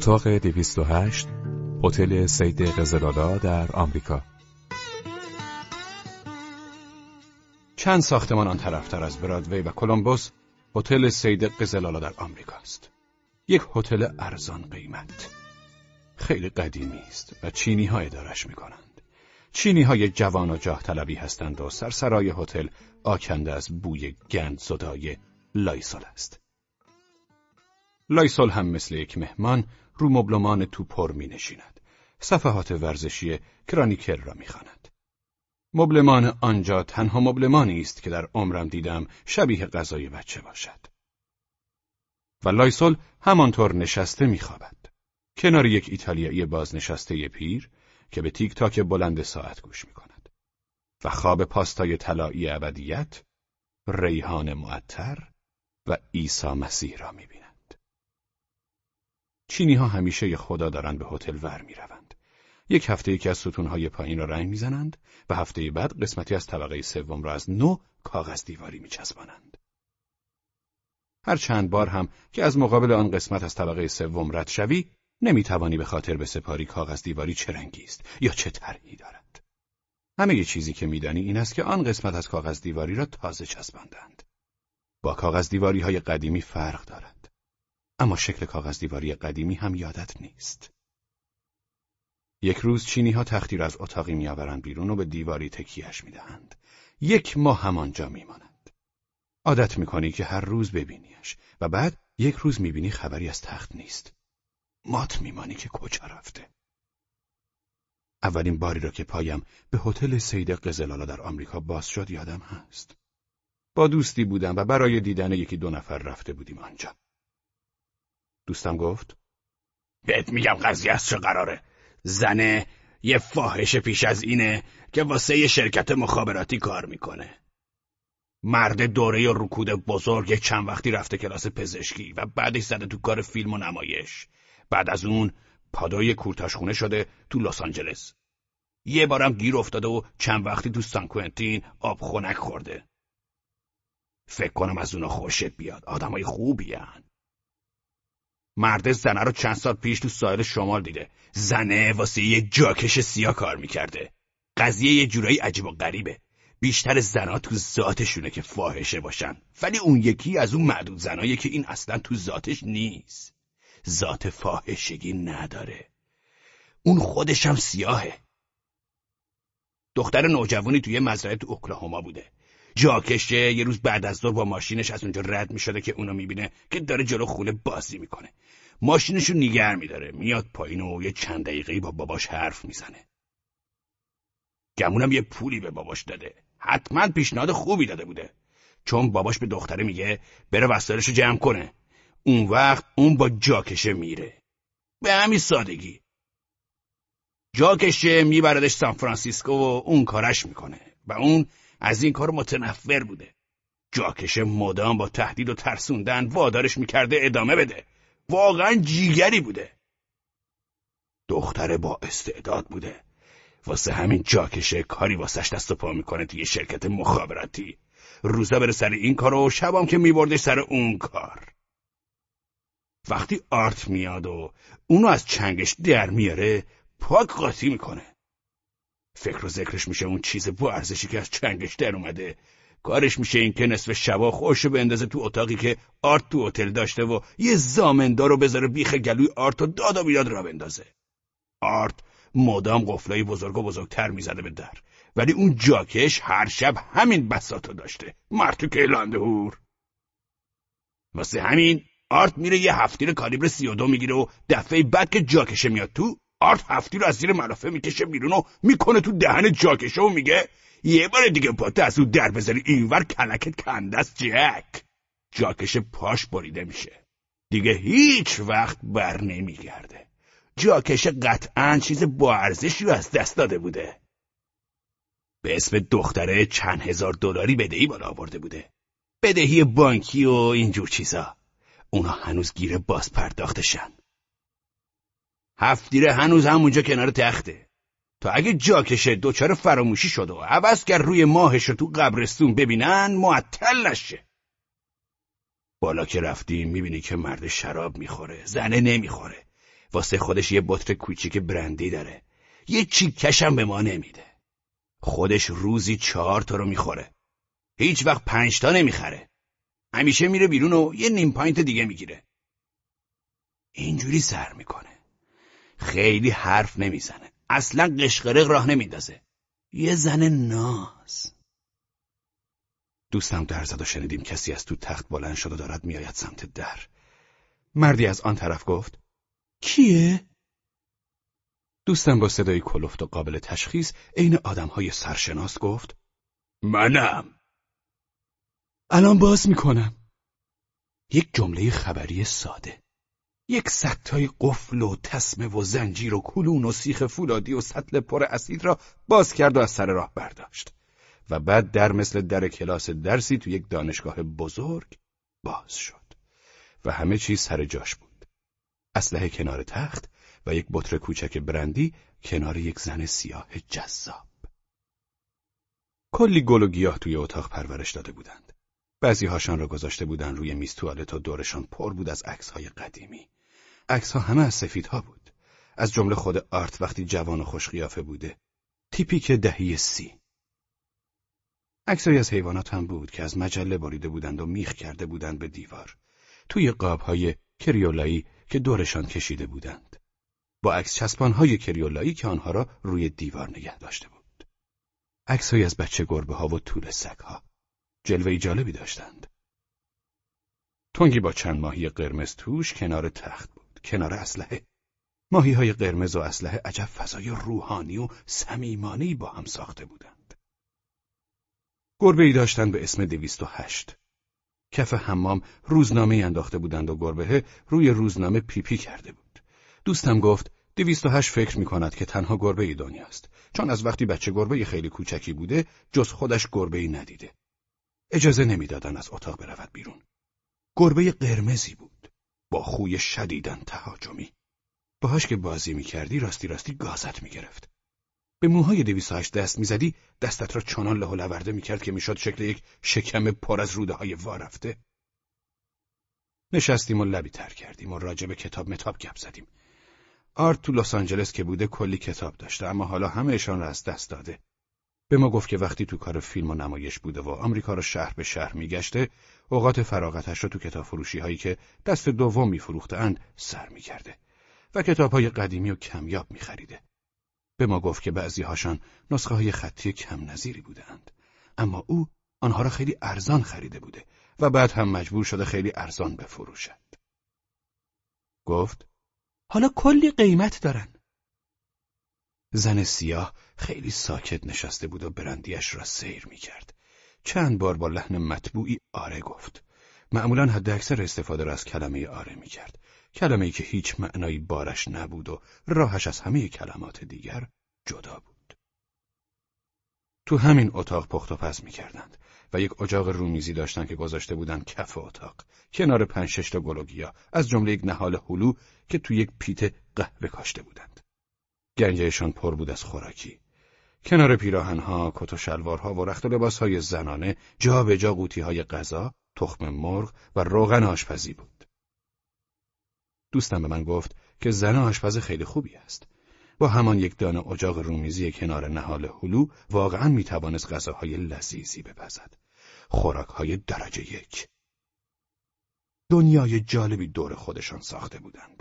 اتاق 208 هتل سید قزلالا در آمریکا چند ساختمان آن طرفتر از برادوی و کلمبوس هتل سید قزلالا در آمریکا است. یک هتل ارزان قیمت. خیلی قدیمی است و چینی ها ادارش می کنند. چینی های جوان و جاه طلبی هستند و سرسرای هتل آکنده از بوی گند زدای لایسال است. لایسال هم مثل یک مهمان رو مبلمان تو پر می نشیند. صفحات ورزشی کرانیکل را می خواند. مبلمان آنجا تنها مبلمانی است که در عمرم دیدم شبیه غذای بچه باشد. و لایسول همانطور نشسته میخوابد. کنار یک ایتالیایی بازنشسته پیر که به تیک تاک بلند ساعت گوش می کند. و خواب پاستای طلایی ابدیت، ریحان معطر و عیسی مسیح را می بیند. چینی ها همیشه خدا دارند به هتل ور می روند. یک هفته یکی از ستونهای پایین را رنگ می‌زنند و هفته بعد قسمتی از طبقه سوم را از نو کاغذ دیواری میچسبانند. هر چند بار هم که از مقابل آن قسمت از طبقه سوم رد شوی نمی‌توانی به خاطر به سپاری کاغذ دیواری چه رنگی است یا چه طرحی دارد. همه ی چیزی که میدانی این است که آن قسمت از کاغذ دیواری را تازه چسباندند. با کاغذ دیواری های قدیمی فرق دارد. اما شکل کاغذ دیواری قدیمی هم یادت نیست. یک روز چینی ها تختی را از اتاقی میآورند بیرون و به دیواری تکیهش می‌دهند. یک ماه همانجا میماند. عادت می‌کنی که هر روز ببینیش و بعد یک روز می‌بینی خبری از تخت نیست. مات میمانی که کجا رفته. اولین باری را که پایم به هتل سید قزلالا در آمریکا باز شد یادم هست. با دوستی بودم و برای دیدن یکی دو نفر رفته بودیم آنجا. دوستم گفت بهت میگم قضیه از چه قراره زنه یه فاحش پیش از اینه که واسه یه شرکت مخابراتی کار می‌کنه. مرد دوره رکود بزرگ چند وقتی رفته کلاس پزشکی و بعدش زده تو کار فیلم و نمایش. بعد از اون پادوی کورتاشخونه شده تو لس آنجلس. یه بارم گیر افتاده و چند وقتی تو سان کوئنتین آب خنک خورده. فکر کنم از اونا خوشت بیاد. آدمای خوبی هن. مرد زنه رو چند سال پیش تو ساحل شمال دیده. زنه واسه یه جاکش سیاه کار می‌کرده. قضیه یه جورایی عجیب و غریبه. بیشتر زنها تو ذاتشونه که فاحشه باشن. ولی اون یکی از اون معدود زنایی که این اصلا تو ذاتش نیست. ذات فاحشگی نداره. اون خودش هم سیاهه. دختر نوجوانی توی مزرعه تو اوکلاهوما بوده. جاکشه یه روز بعد از ظهر با ماشینش از اونجا رد می‌شده که اونو می‌بینه که داره جلو خونه بازی می‌کنه. ماشینشو نیگر میداره میاد پایین و یه چند دقیقه با باباش حرف می‌زنه. گمونم یه پولی به باباش داده. حتما پیشنهاد خوبی داده بوده. چون باباش به دختره میگه بره وسایلشو جمع کنه. اون وقت اون با جاکشه میره. به همین سادگی. جاکشه میبردش سان فرانسیسکو و اون کارش می‌کنه و اون از این کار متنفر بوده. جاکشه مدام با تهدید و ترسوندن وادارش می‌کرده ادامه بده. واقعا جیگری بوده. دختره با استعداد بوده. واسه همین جاکشه کاری واسش دست و پا می‌کنه توی شرکت مخابراتی. روزا بره سر این کار و شبام که میبردش سر اون کار. وقتی آرت میاد و اونو از چنگش در میاره پاک قاطی می‌کنه. فکر و ذکرش میشه اون چیز با ارزشی که از چنگش در اومده. کارش میشه این که نصف شبا خوش بندازه تو اتاقی که آرت تو هتل داشته و یه زامندار رو بذاره بیخ گلوی آرت و داد و بیاد را بندازه. آرت مدام قفلای بزرگ و بزرگتر می‌زده به در. ولی اون جاکش هر شب همین بساتو داشته. مرتو کیلانده هور واسه همین آرت میره یه هفتیر کالیبر سی و دو می‌گیره و دفعه بعد که جاکشه میاد تو آرت هفتی رو از زیر ملافه می‌کشه بیرون و می‌کنه تو دهن جاکشه و میگه یه بار دیگه پات از اون در بذاری اینور کلکت کندست جک. جاکش پاش بریده میشه. دیگه هیچ وقت بر نمیگرده. جاکش قطعا چیز با ارزشی از دست داده بوده. به اسم دختره چند هزار دلاری بدهی بالا آورده بوده. بدهی بانکی و اینجور چیزا. اونا هنوز گیر باز پرداختشن هفتیره هنوز همونجا کنار تخته. تا اگه جاکشه دوچار فراموشی شد و عوض کرد روی ماهش رو تو قبرستون ببینن معطل نشه. بالا که رفتیم می‌بینی که مرد شراب می‌خوره زنه نمی‌خوره. واسه خودش یه بطر کوچیک برندی داره. یه چیکشم به ما نمیده. خودش روزی چهار تا رو می‌خوره. هیچ وقت پنج تا نمی‌خره. همیشه میره بیرون و یه نیم پاینت دیگه می‌گیره. اینجوری سر می‌کنه. خیلی حرف نمی‌زنه. اصلا قشقرق راه نمیندازه. یه زن ناز. دوستم در زد و شنیدیم کسی از تو تخت بلند شد و دارد میآید سمت در. مردی از آن طرف گفت کیه؟ دوستم با صدای کلفت و قابل تشخیص عین آدمهای سرشناس گفت منم. الان باز می‌کنم. یک جمله خبری ساده. یک ستای قفل و تسمه و زنجیر و کلون و سیخ فولادی و سطل پر اسید را باز کرد و از سر راه برداشت. و بعد در مثل در کلاس درسی تو یک دانشگاه بزرگ باز شد. و همه چیز سر جاش بود. اسلحه کنار تخت و یک بطر کوچک برندی کنار یک زن سیاه جذاب. کلی گل و گیاه توی اتاق پرورش داده بودند. بعضی هاشان را گذاشته بودند روی میز توالت و دورشان پر بود از عکسهای قدیمی. عکسها همه از سفیدها بود. از جمله خود آرت وقتی جوان و خوشقیافه بوده. تیپیک دهی سی. عکسایی از حیوانات هم بود که از مجله بریده بودند و میخ کرده بودند به دیوار. توی قابهای کریولایی که دورشان کشیده بودند. با عکس چسبانهای کریولایی که آنها را روی دیوار نگه داشته بود. عکسهایی از بچه گربه ها و طول سگ ها جلوه جالبی داشتند. تنگی با چند ماهی قرمز توش کنار تخت بود. کنار اسلحه. ماهی های قرمز و اسلحه عجب فضای روحانی و صمیمانه‌ای با هم ساخته بودند. گربه ای داشتند به اسم دویست و هشت. کف حمام روزنامه انداخته بودند و گربه روی روزنامه پیپی کرده بود. دوستم گفت دویست و هشت فکر می کند که تنها گربه ای دنیاست چون از وقتی بچه گربه خیلی کوچکی بوده جز خودش گربه ای ندیده. اجازه نمی‌دادن از اتاق برود بیرون. گربه قرمزی بود. با خوی شدیدن تهاجمی. باهاش که بازی می‌کردی راستی راستی گازت می‌گرفت. به موهای دویست دست می‌زدی دستت را چنان له لورده می‌کرد که می‌شد شکل یک شکم پر از روده های وارفته نشستیم و لبی تر کردیم و راجع کتاب متاب گپ زدیم. آرت تو لس آنجلس که بوده کلی کتاب داشته اما حالا همهشان را از دست داده. به ما گفت که وقتی تو کار فیلم و نمایش بوده و آمریکا را شهر به شهر میگشته اوقات فراغتش را تو کتاب فروشی هایی که دست دوم میفروختند سر می‌کرده و کتاب های قدیمی و کمیاب میخریده. به ما گفت که بعضی هاشان نسخه های خطی کم نظیری بودند. اما او آنها را خیلی ارزان خریده بوده و بعد هم مجبور شده خیلی ارزان بفروشد. گفت حالا کلی قیمت دارن. زن سیاه خیلی ساکت نشسته بود و برندیش را سیر می کرد. چند بار با لحن مطبوعی آره گفت. معمولا حد اکثر استفاده را از کلمه آره می کرد. کلمه که هیچ معنایی بارش نبود و راهش از همه کلمات دیگر جدا بود. تو همین اتاق پخت و پز می کردند و یک اجاق رومیزی داشتند که گذاشته بودند کف اتاق کنار پنج شش تا گلوگیا از جمله یک نهال هلو که تو یک پیت قهوه کاشته بودند. گنجهشان پر بود از خوراکی. کنار پیراهنها، کت و شلوارها و رخت و لباسهای زنانه جا به جا های غذا، تخم مرغ و روغن آشپزی بود. دوستم به من گفت که زن آشپز خیلی خوبی است. با همان یک دانه اجاق رومیزی کنار نهال هلو واقعا می‌توانست غذاهای لذیذی بپزد. خوراکهای درجه یک. دنیای جالبی دور خودشان ساخته بودند.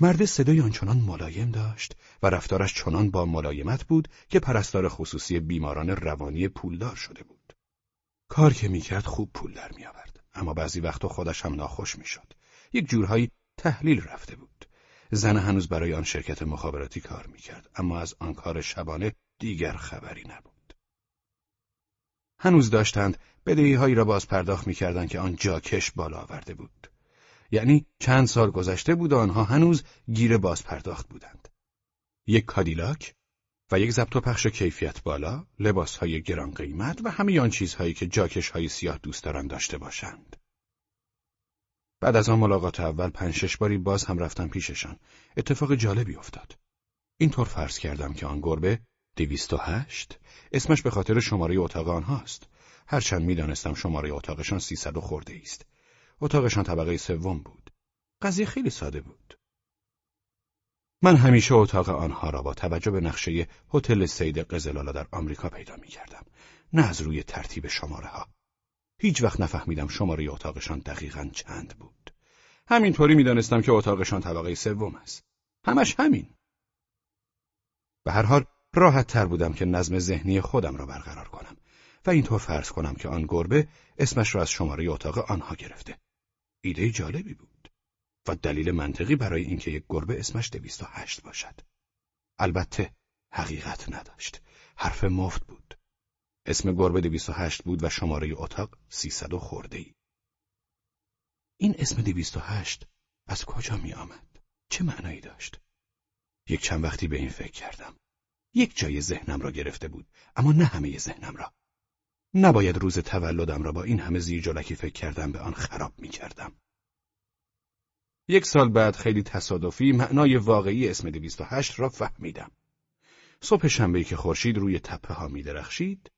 مرد صدای آنچنان ملایم داشت و رفتارش چنان با ملایمت بود که پرستار خصوصی بیماران روانی پولدار شده بود. کار که می‌کرد خوب پول در میآورد اما بعضی وقتا خودش هم ناخوش می‌شد. یک جورهایی تحلیل رفته بود. زن هنوز برای آن شرکت مخابراتی کار می‌کرد اما از آن کار شبانه دیگر خبری نبود. هنوز داشتند بدهی هایی را باز پرداخت می‌کردند که آن جاکش بالا آورده بود. یعنی چند سال گذشته بود و آنها هنوز گیر باز پرداخت بودند. یک کادیلاک و یک ضبط و پخش کیفیت بالا، لباسهای گران قیمت و همه آن چیزهایی که جاکش های سیاه دوست دارند داشته باشند. بعد از آن ملاقات اول پنج شش باری باز هم رفتم پیششان. اتفاق جالبی افتاد. اینطور فرض کردم که آن گربه دویست و هشت اسمش به خاطر شماره اتاق آنهاست. هرچند می‌دانستم شماره اتاقشان سیصد و خورده است. اتاقشان طبقه سوم بود. قضیه خیلی ساده بود. من همیشه اتاق آنها را با توجه به نقشه هتل سید قزلالا در آمریکا پیدا می کردم. نه از روی ترتیب شماره ها. هیچ وقت نفهمیدم شماره اتاقشان دقیقا چند بود. همینطوری می‌دانستم که اتاقشان طبقه سوم است. همش همین. به هر حال راحت تر بودم که نظم ذهنی خودم را برقرار کنم و اینطور فرض کنم که آن گربه اسمش را از شماره اتاق آنها گرفته. ایده جالبی بود و دلیل منطقی برای اینکه یک گربه اسمش دویست و هشت باشد. البته حقیقت نداشت. حرف مفت بود. اسم گربه دویست و هشت بود و شماره اتاق سیصد و خورده ای. این اسم دویست و هشت از کجا می آمد؟ چه معنایی داشت؟ یک چند وقتی به این فکر کردم. یک جای ذهنم را گرفته بود، اما نه همه ذهنم را. نباید روز تولدم را با این همه زیر جلکی فکر کردم به آن خراب می کردم. یک سال بعد خیلی تصادفی معنای واقعی اسم دویست و هشت را فهمیدم. صبح شنبه که خورشید روی تپه ها می درخشید،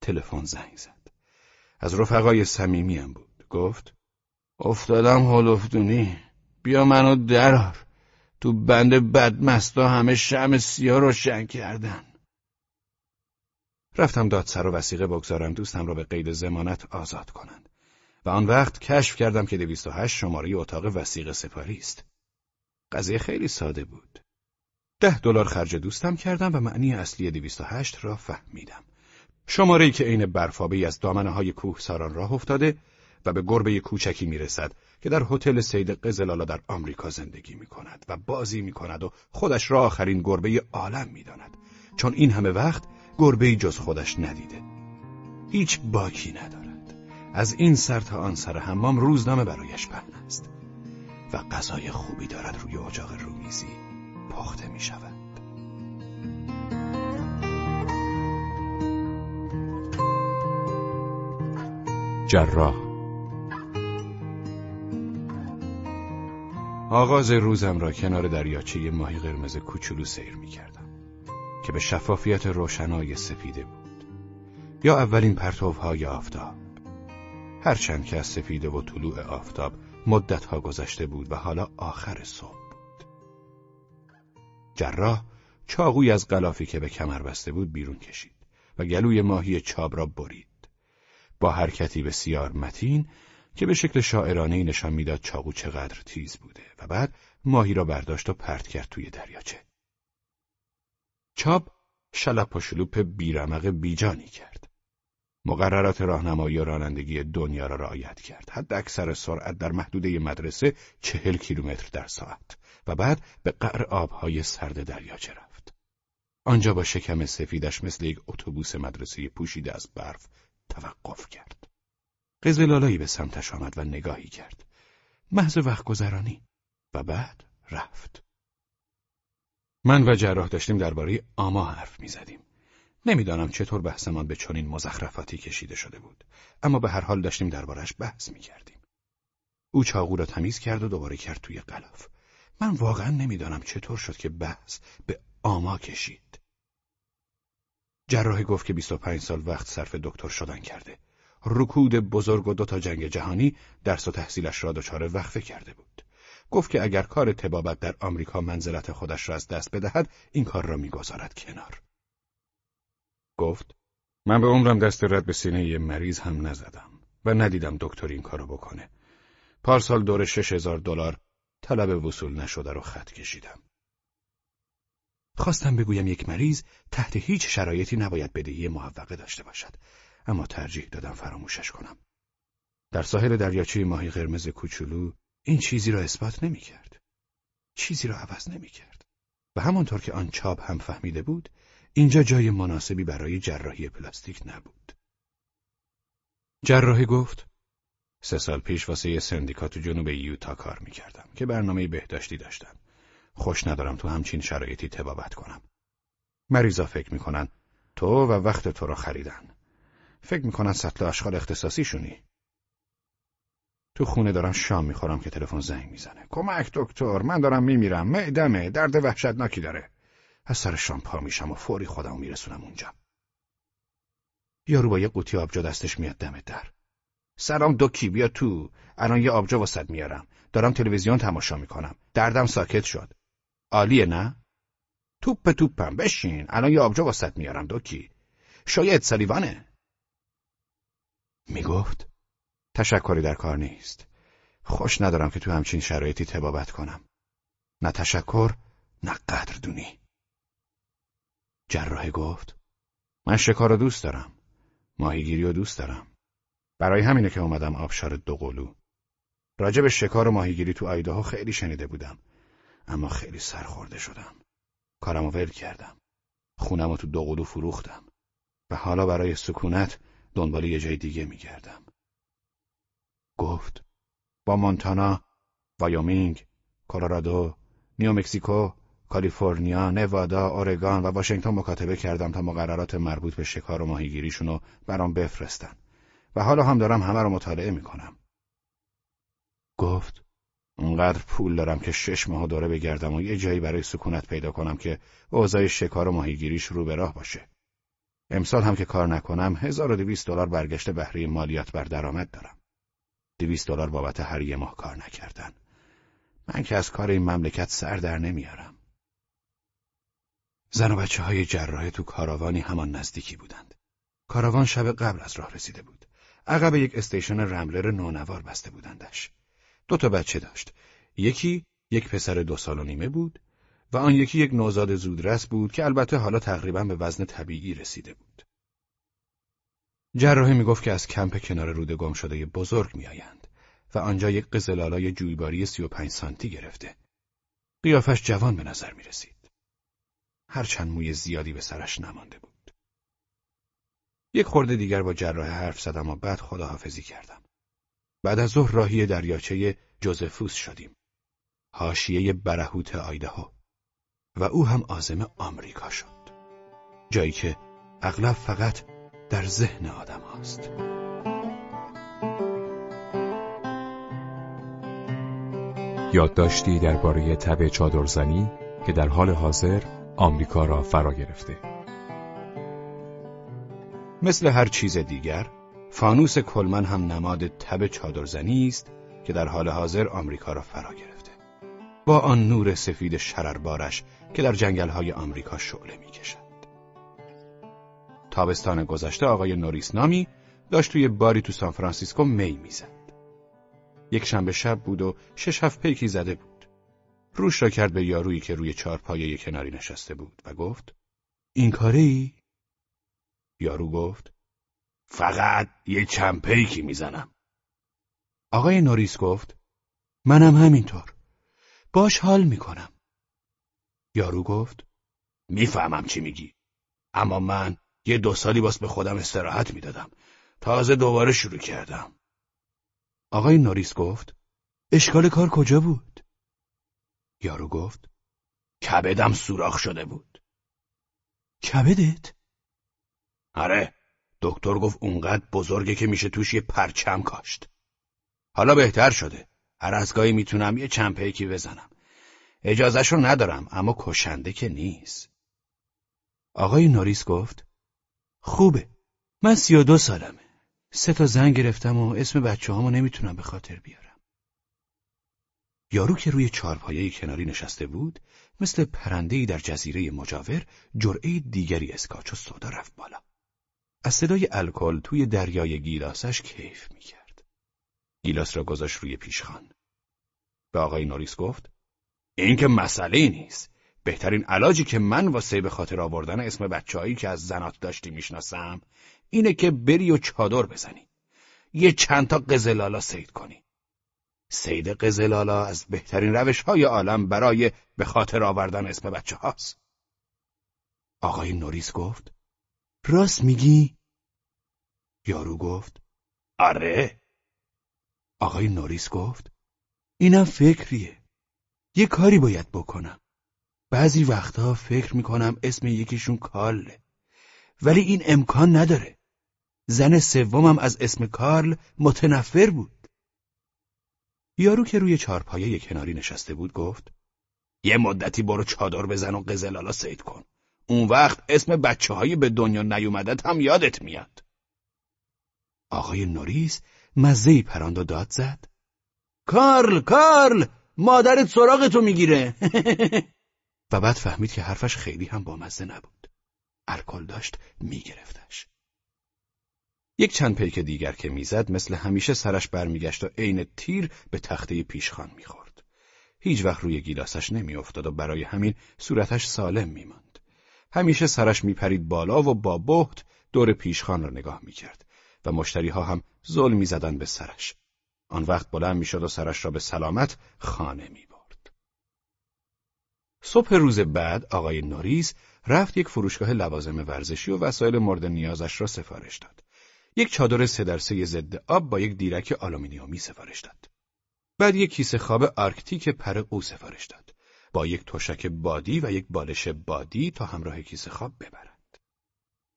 تلفن زنگ زد. از رفقای صمیمیم بود. گفت افتادم هلفدونی بیا منو درار تو بند بدمستا همه شم سیاه روشن کردن رفتم دادسر و وسیقه بگذارم دوستم را به قید زمانت آزاد کنند. و آن وقت کشف کردم که دویست و هشت شماره اتاق وسیقه سپاری است. قضیه خیلی ساده بود. ده دلار خرج دوستم کردم و معنی اصلی دویست و هشت را فهمیدم. شماره که عین برفابه از دامنه های کوه ساران راه افتاده و به گربه کوچکی می‌رسد که در هتل سید قزلالا در آمریکا زندگی می کند و بازی می کند و خودش را آخرین گربه عالم می داند. چون این همه وقت گربه جز خودش ندیده. هیچ باکی ندارد. از این سر تا آن سر حمام روزنامه برایش پهن است و غذای خوبی دارد روی اجاق رومیزی پخته می شود. جراح آغاز روزم را کنار دریاچه ماهی قرمز کوچولو سیر می کردم که به شفافیت روشنای سفیده بود. یا اولین پرتوهای آفتاب. هرچند که از سفیده و طلوع آفتاب مدتها گذشته بود و حالا آخر صبح بود. جراح چاقوی از غلافی که به کمر بسته بود بیرون کشید و گلوی ماهی چاب را برید. با حرکتی بسیار متین که به شکل شاعرانه نشان می‌داد چاقو چقدر تیز بوده و بعد ماهی را برداشت و پرت کرد توی دریاچه. چاب شلپ و شلوپ بیرمق بیجانی کرد. مقررات راهنمایی و رانندگی دنیا را رعایت کرد. حد اکثر سرعت در محدوده مدرسه چهل کیلومتر در ساعت و بعد به قعر آبهای سرد دریاچه رفت. آنجا با شکم سفیدش مثل یک اتوبوس مدرسه پوشیده از برف توقف کرد. قزلالایی به سمتش آمد و نگاهی کرد. محض وقت گذرانی و بعد رفت. من و جراح داشتیم درباره آما حرف می‌زدیم. نمی‌دانم چطور بحثمان به چنین مزخرفاتی کشیده شده بود، اما به هر حال داشتیم دربارش بحث می‌کردیم. او چاقو را تمیز کرد و دوباره کرد توی قلاف. من واقعا نمی‌دانم چطور شد که بحث به آما کشید. جراح گفت که 25 سال وقت صرف دکتر شدن کرده. رکود بزرگ و دوتا جنگ جهانی درس و تحصیلش را دچار وقفه کرده بود. گفت که اگر کار تبابت در آمریکا منزلت خودش را از دست بدهد این کار را می‌گذارد کنار. گفت من به عمرم دست رد به سینه یه مریض هم نزدم و ندیدم دکتر این کارو بکنه. پارسال دور شش هزار دلار طلب وصول نشده رو خط کشیدم. خواستم بگویم یک مریض تحت هیچ شرایطی نباید بدهی محوقه داشته باشد اما ترجیح دادم فراموشش کنم. در ساحل دریاچه ماهی قرمز کوچولو این چیزی را اثبات نمی کرد. چیزی را عوض نمی کرد. و همانطور که آن چاپ هم فهمیده بود، اینجا جای مناسبی برای جراحی پلاستیک نبود. جراحی گفت سه سال پیش واسه سندیکا تو جنوب یوتا کار می‌کردم که برنامه بهداشتی داشتن. خوش ندارم تو همچین شرایطی تبابت کنم. مریضا فکر می‌کنن تو و وقت تو را خریدن. فکر می‌کنن سطل اشغال اختصاصی شونی. تو خونه دارم شام می‌خورم که تلفن زنگ می‌زنه. کمک دکتر من دارم میمیرم. معدمه. درد وحشتناکی داره. از سر شام پا میشم و فوری خودم میرسونم اونجا. یارو با یه قوطی آبجو دستش میاد دم در. سلام دوکی بیا تو. الان یه آبجو واسط میارم. دارم تلویزیون تماشا می‌کنم. دردم ساکت شد. عالیه نه؟ توپ توپم. بشین. الان یه آبجو واسط میارم دوکی. شاید سلیوانه. می‌گفت. تشکری در کار نیست. خوش ندارم که تو همچین شرایطی تبابت کنم. نه تشکر نه قدردونی. جراح گفت من شکار رو دوست دارم. ماهیگیری رو دوست دارم. برای همینه که اومدم آبشار دوقلو راجع به شکار و ماهیگیری تو آیداهو خیلی شنیده بودم. اما خیلی سرخورده شدم. کارمو ول کردم. خونم رو تو دوقلو فروختم. و حالا برای سکونت دنبال یه جای دیگه میگردم. گفت با مونتانا وایومینگ کلرادو نیومکسیکو کالیفرنیا، نوادا، اورگان و واشنگتن مکاتبه کردم تا مقررات مربوط به شکار و ماهیگیریشونو برام بفرستن و حالا هم دارم همه رو مطالعه می‌کنم. گفت اونقدر پول دارم که شش ماه داره بگردم و یه جایی برای سکونت پیدا کنم که اوضاع شکار و ماهیگیریش رو به راه باشه. امسال هم که کار نکنم 1200 دلار برگشت بهره مالیات بر درآمد دارم. 200 دلار بابت هر یه ماه کار نکردن. من که از کار این مملکت سر در نمیارم. زن و بچه های جراح تو کاراوانی همان نزدیکی بودند. کاراوان شب قبل از راه رسیده بود. عقب یک استیشن رملر نونوار بسته بودندش. دو تا بچه داشت. یکی یک پسر دو سال و نیمه بود و آن یکی یک نوزاد زودرس بود که البته حالا تقریبا به وزن طبیعی رسیده بود. جراحی می‌گفت که از کمپ کنار رود گم شده بزرگ میآیند و آنجا یک قزلالای جویباری سی و پنج سانتی گرفته. قیافش جوان به نظر می رسید. هرچند موی زیادی به سرش نمانده بود. یک خورده دیگر با جراح حرف زدم و بعد خداحافظی کردم. بعد از ظهر راهی دریاچه جوزفوس شدیم. حاشیه برهوت آیدهو و او هم آزم آمریکا شد. جایی که اغلب فقط در ذهن آدم هاست. یادداشتی درباره تب چادرزنی که در حال حاضر آمریکا را فرا گرفته. مثل هر چیز دیگر، فانوس کلمن هم نماد تب چادرزنی است که در حال حاضر آمریکا را فرا گرفته. با آن نور سفید شرربارش که در جنگل‌های آمریکا شعله می‌کشد. تابستان گذشته آقای نوریس نامی داشت توی باری تو سان فرانسیسکو می می‌زد. یک شنبه شب بود و شش هفت پیکی زده بود. روش را کرد به یارویی که روی چارپایه کناری نشسته بود و گفت این کاره ای؟ یارو گفت فقط یه چند پیکی می‌زنم. آقای نوریس گفت منم همینطور. باش حال می‌کنم. یارو گفت می‌فهمم چی میگی. اما من یه دو سالی باس به خودم استراحت می‌دادم. تازه دوباره شروع کردم. آقای نوریس گفت اشکال کار کجا بود؟ یارو گفت کبدم سوراخ شده بود کبدت؟ آره دکتر گفت اونقدر بزرگه که میشه توش یه پرچم کاشت حالا بهتر شده هر از گاهی می‌تونم یه چند پیکی بزنم اجازهشو ندارم اما کشنده که نیست آقای نوریس گفت خوبه. من سی و دو سالمه. سه تا زن گرفتم و اسم بچه هامو نمی‌تونم به خاطر بیارم. یارو که روی چارپایه کناری نشسته بود مثل پرندهی در جزیره مجاور جرعه دیگری اسکاچ و سودا رفت بالا. از صدای الکل توی دریای گیلاسش کیف می‌کرد. گیلاس را گذاشت روی پیشخان. به آقای نوریس گفت این که مسئله نیست. بهترین علاجی که من واسه به خاطر آوردن اسم بچههایی که از زنات داشتی می‌شناسم اینه که بری و چادر بزنی. یه چند تا قزلالا سید کنی. سید قزلالا از بهترین روش های عالم برای به خاطر آوردن اسم بچه هاست. آقای نوریس گفت راست میگی؟ یارو گفت آره. آقای نوریس گفت اینم فکریه. یه کاری باید بکنم. بعضی وقتها فکر می‌کنم اسم یکیشون کارله. ولی این امکان نداره. زن سومم از اسم کارل متنفر بود. یارو که روی چارپایه کناری نشسته بود گفت یه مدتی برو چادر بزن و قزلالا سید کن. اون وقت اسم بچه های به دنیا نیومدت هم یادت میاد. آقای نوریس مزهی پراند و داد زد. کارل کارل مادرت سراغتو می‌گیره. و بعد فهمید که حرفش خیلی هم بامزه نبود. الکل داشت میگرفتش. یک چند پیک دیگر که می‌زد مثل همیشه سرش برمیگشت و عین تیر به تخته پیشخان می‌خورد. هیچ وقت روی گیلاسش نمیافتاد و برای همین صورتش سالم میماند. همیشه سرش میپرید بالا و با بهت دور پیشخان را نگاه می‌کرد و مشتری ها هم زل می‌زدند به سرش. آن وقت بلند می‌شد و سرش را به سلامت خانه می‌برد. صبح روز بعد آقای نوریس رفت یک فروشگاه لوازم ورزشی و وسایل مورد نیازش را سفارش داد. یک چادر سه در سه ضد آب با یک دیرک آلومینیومی سفارش داد. بعد یک کیسه خواب آرکتیک پر او سفارش داد. با یک تشک بادی و یک بالش بادی تا همراه کیسه خواب ببرد.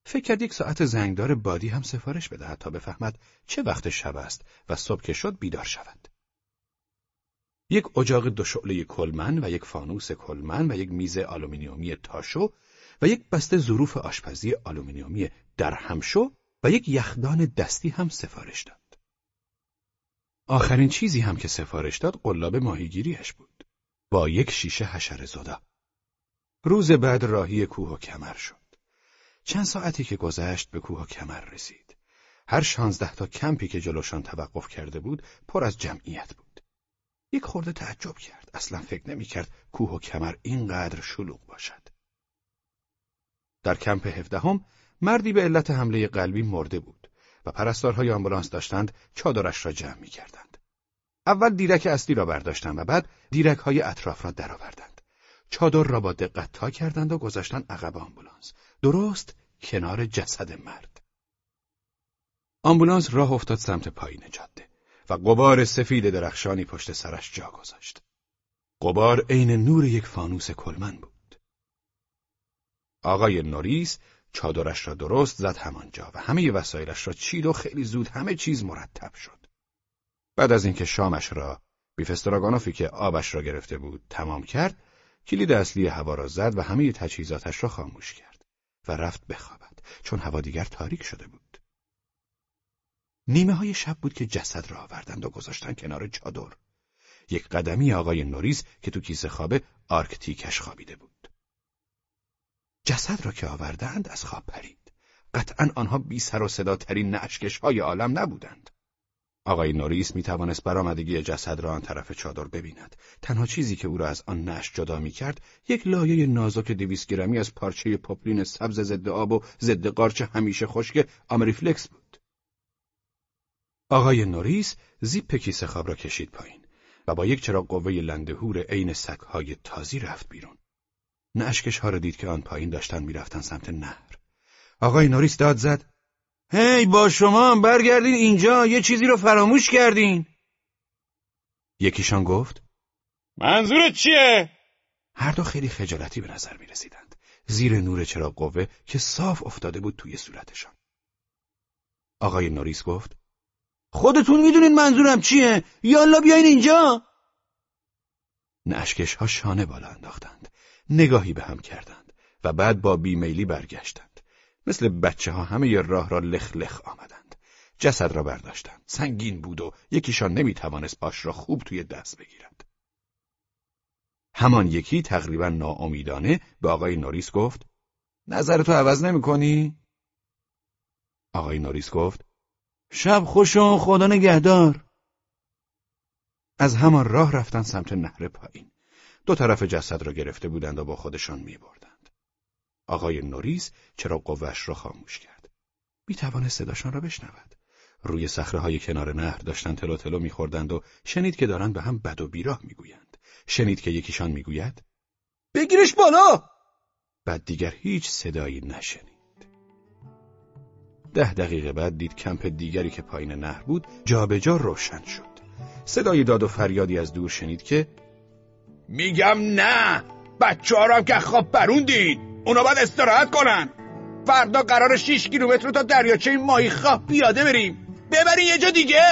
فکر کرد یک ساعت زنگدار بادی هم سفارش بدهد تا بفهمد چه وقت شب است و صبح که شد بیدار شود. یک اجاق دو شعله کلمن و یک فانوس کلمن و یک میز آلومینیومی تاشو و یک بسته ظروف آشپزی آلومینیومی درهمشو و یک یخدان دستی هم سفارش داد. آخرین چیزی هم که سفارش داد قلاب ماهیگیریش بود. با یک شیشه حشر زدا. روز بعد راهی کوه و کمر شد. چند ساعتی که گذشت به کوه و کمر رسید. هر شانزده تا کمپی که جلوشان توقف کرده بود پر از جمعیت بود. یک خورده تعجب کرد. اصلا فکر نمی کرد کوه و کمر اینقدر شلوغ باشد. در کمپ هفدهم مردی به علت حمله قلبی مرده بود و پرستارهای آمبولانس داشتند چادرش را جمع می کردند. اول دیرک اصلی را برداشتند و بعد دیرک های اطراف را درآوردند. چادر را با دقت تا کردند و گذاشتند عقب آمبولانس. درست کنار جسد مرد. آمبولانس راه افتاد سمت پایین جاده و قبار سفید درخشانی پشت سرش جا گذاشت. قبار عین نور یک فانوس کلمن بود. آقای نوریس چادرش را درست زد همانجا و همه وسایلش را چید و خیلی زود همه چیز مرتب شد. بعد از اینکه شامش را بیفستراگانوفی که آبش را گرفته بود تمام کرد، کلید اصلی هوا را زد و همه تجهیزاتش را خاموش کرد و رفت بخوابد چون هوا دیگر تاریک شده بود. نیمه های شب بود که جسد را آوردند و گذاشتن کنار چادر. یک قدمی آقای نوریز که تو کیسه خوابه آرکتیکش خوابیده بود. جسد را که آوردند از خواب پرید. قطعا آنها بی سر و صدا ترین نعش‌کش های عالم نبودند. آقای نوریس می توانست برآمدگی جسد را آن طرف چادر ببیند. تنها چیزی که او را از آن نعش جدا می کرد یک لایه نازک دویست گرمی از پارچه پوپلین سبز ضد آب و ضد قارچ همیشه خشک آمریفلکس بود. آقای نوریس زیپ کیسه خواب را کشید پایین و با یک چراغ قوه لندهور عین سگهای تازی رفت بیرون. نشکش ها را دید که آن پایین داشتن می‌رفتن سمت نهر. آقای نوریس داد زد. هی با شما برگردین اینجا یه چیزی رو فراموش کردین. یکیشان گفت. منظورت چیه؟ هر دو خیلی خجالتی به نظر می رسیدند. زیر نور چراغ قوه که صاف افتاده بود توی صورتشان. آقای نوریس گفت. خودتون می‌دونین منظورم چیه؟ یالا بیاین اینجا. نشکش ها شانه بالا انداختند. نگاهی به هم کردند و بعد با بیمیلی برگشتند. مثل بچه ها همه ی راه را لخ لخ آمدند. جسد را برداشتند. سنگین بود و یکیشان نمی توانست پاش را خوب توی دست بگیرد. همان یکی تقریبا ناامیدانه به آقای نوریس گفت نظرتو عوض نمی کنی؟ آقای نوریس گفت شب خوش و خدا نگهدار. از همان راه رفتن سمت نهر پایین. دو طرف جسد را گرفته بودند و با خودشان می بردند. آقای نوریس چرا قوش را خاموش کرد. می توانست صداشان را بشنود. روی صخره های کنار نهر داشتن تلو تلو میخوردند و شنید که دارند به هم بد و بیراه می‌گویند. شنید که یکیشان می‌گوید بگیرش بالا. بعد دیگر هیچ صدایی نشنید. ده دقیقه بعد دید کمپ دیگری که پایین نهر بود جابجا جا روشن شد. صدای داد و فریادی از دور شنید که میگم نه بچه ها که خواب پروندین اونا باید استراحت کنن. فردا قرار 6 کیلومتر تا دریاچه ماهی خواب پیاده بریم. ببرین یه جا دیگه.